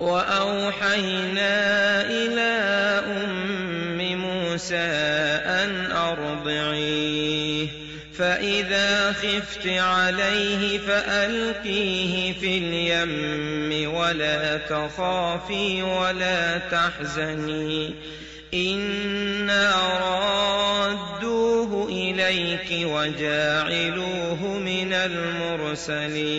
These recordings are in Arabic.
وأوحينا إلى أم موسى أن أرضعيه فإذا خفت عليه فألقيه في اليم ولا تخافي ولا تحزني. إنا رادوه إليك وجاعلوه من المرسلين.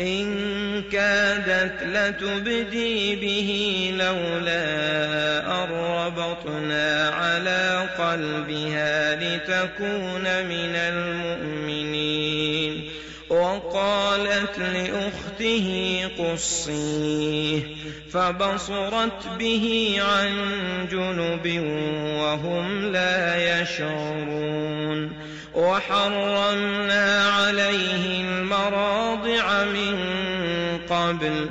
إن كادت لتبدي به لولا أن ربطنا على قلبها لتكون من المؤمنين. وقالت لأخته قصيه فبصرت به عن جنب وهم لا يشعرون وحرمنا عليه المراضع من قبل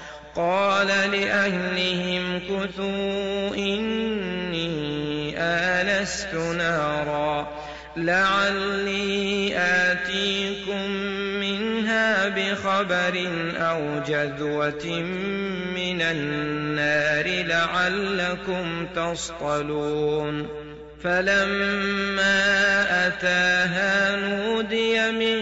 قال لأهلهم كثوا إني آنست نارا لعلي آتيكم منها بخبر أو جذوة من النار لعلكم تصطلون فلما أتاها نودي من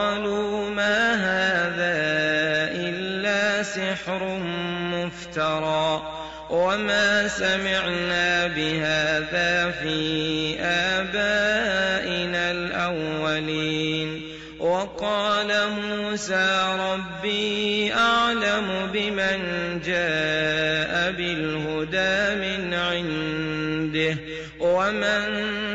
سحر مفترى وما سمعنا بهذا في آبائنا الأولين. وقال موسى ربي أعلم بمن جاء بالهدى من عنده ومن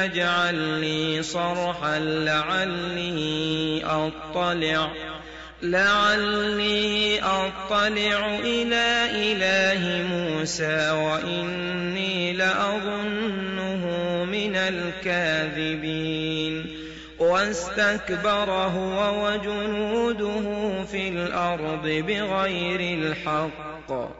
فاجعل لي صرحا لعلي أطلع لعلي أطلع إلى إله موسى وإني لأظنه من الكاذبين. واستكبر هو وجنوده في الأرض بغير الحق.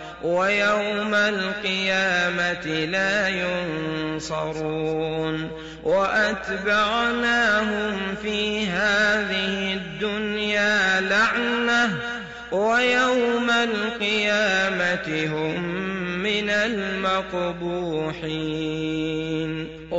ويوم القيامة لا ينصرون وأتبعناهم في هذه الدنيا لعنة ويوم القيامة هم من المقبوحين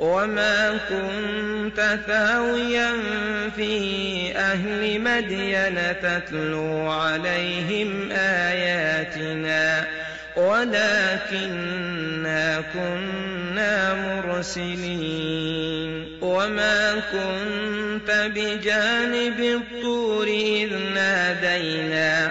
وما كنت ثاويا في أهل مدين تتلو عليهم آياتنا ولكنا كنا مرسلين. وما كنت بجانب الطور إذ نادينا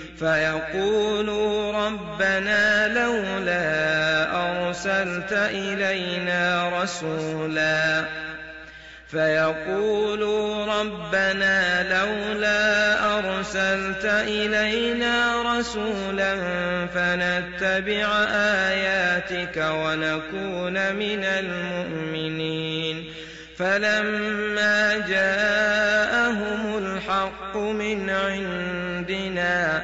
فيقولوا ربنا لولا أرسلت إلينا رسولا. فيقولوا ربنا لولا أرسلت إلينا رسولا فنتبع آياتك ونكون من المؤمنين. فلما جاءهم الحق من عندنا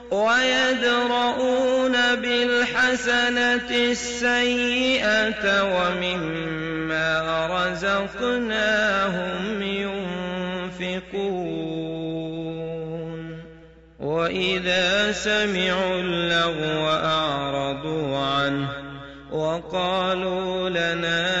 ويدرؤون بالحسنة السيئة ومما رزقناهم ينفقون. وإذا سمعوا اللغو أعرضوا عنه وقالوا لنا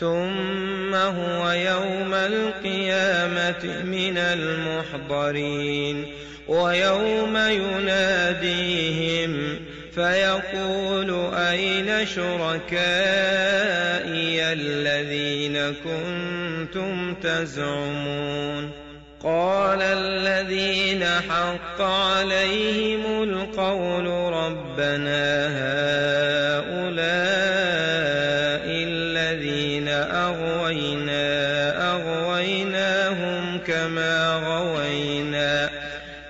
ثم هو يوم القيامة من المحضرين ويوم يناديهم فيقول أين شركائي الذين كنتم تزعمون قال الذين حق عليهم القول ربنا هؤلاء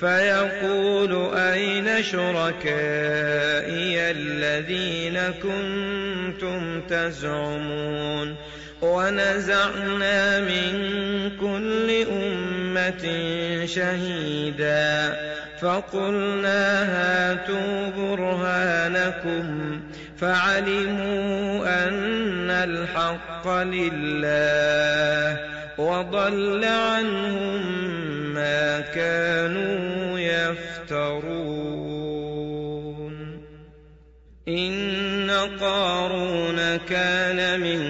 فيقول أين شركائي الذين كنتم تزعمون ونزعنا من كل أمة شهيدا فقلنا هاتوا برهانكم فعلموا أن الحق لله وضل عنهم ما كانوا يفترون. إن قارون كان من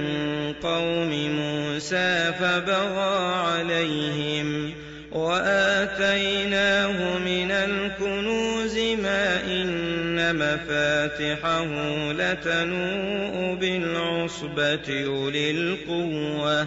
قوم موسى فبغى عليهم وآتيناه من الكنوز ما إن مفاتحه لتنوء بالعصبة أولي القوة.